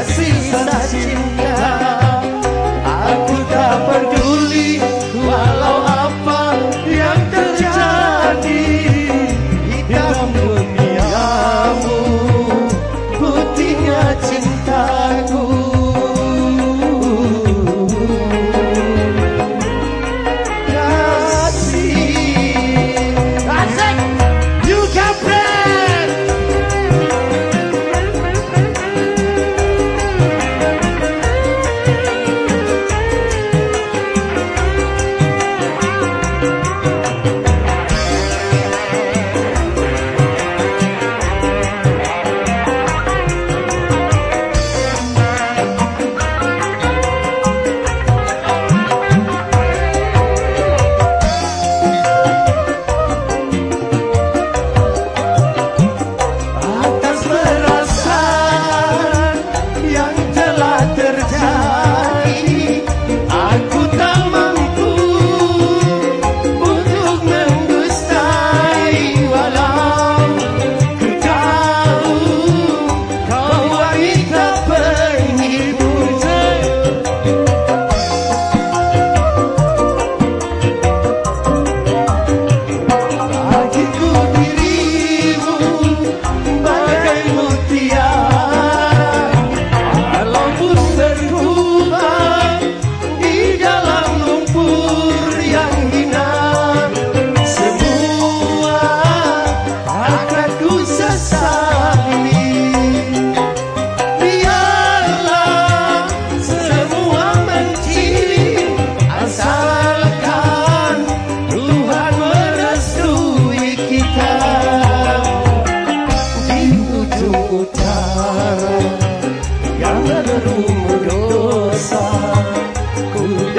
así.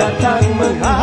datang menghadap